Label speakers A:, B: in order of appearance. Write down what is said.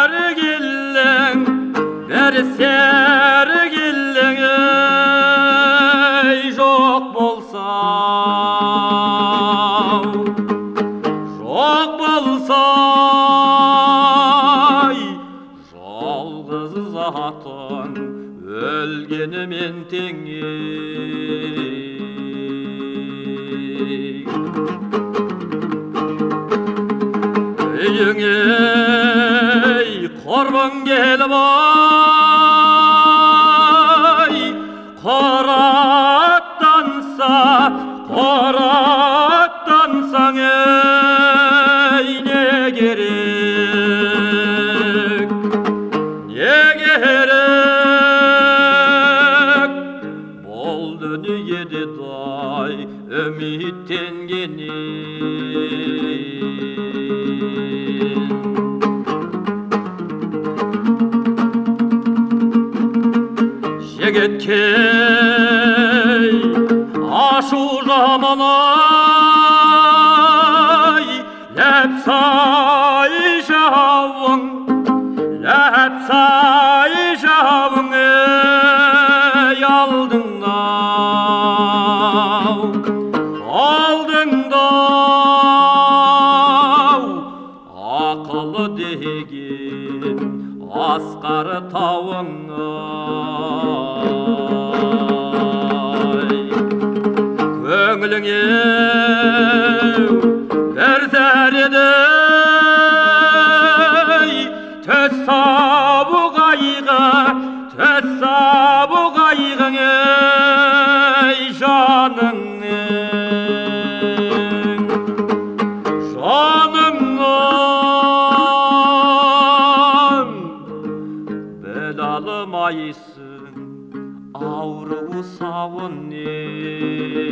A: сәргілің бір сәргілің ей жоқ болса жоқ болса жалғыз затың өлгенімен тең үйіңе құрбың келіп ай қыраттанса қыраттансаң ей не керек не керек ay ümitten gelin Şegetkey aşuraman ay Lepsay şavın Lepsay şavın Ey aldın асқар тауың ай көңіліңе бір зәреді төс сабу қайғы төс сабу біле алмайсың ауру сауын не